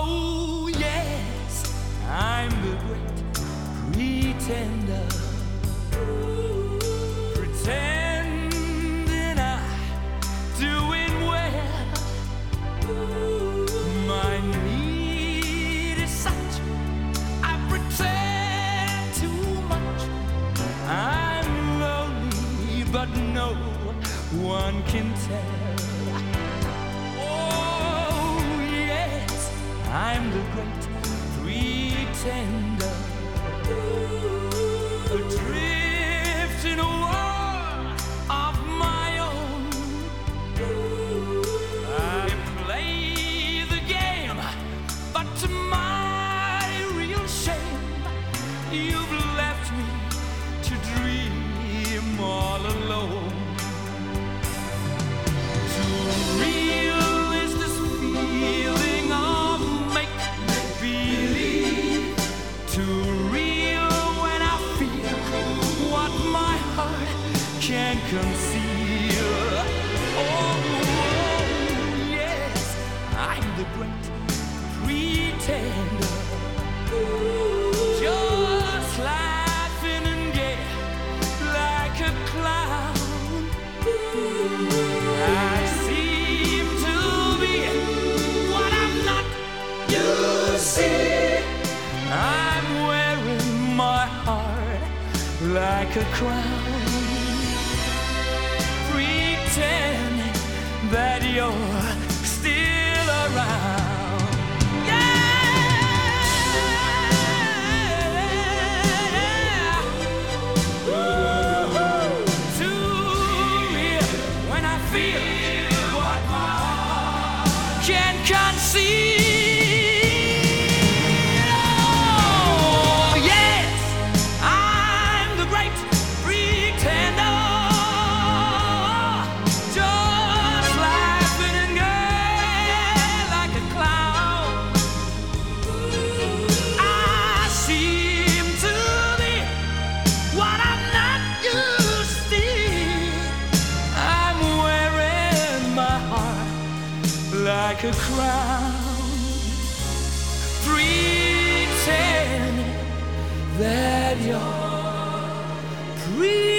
Oh, yes, I'm the great pretender. Pretending I'm doing well. My need is such, I pretend too much. I'm lonely, but no one can tell. I'm the great conceal. Oh, yes, I'm the great pretender. Just laughing and like a clown. I seem to be what I'm not. You see, I'm wearing my heart like a crown, pretending that you're still around. Yeah. Real when I feel conceive. like a crown. Pretend that you're pretty.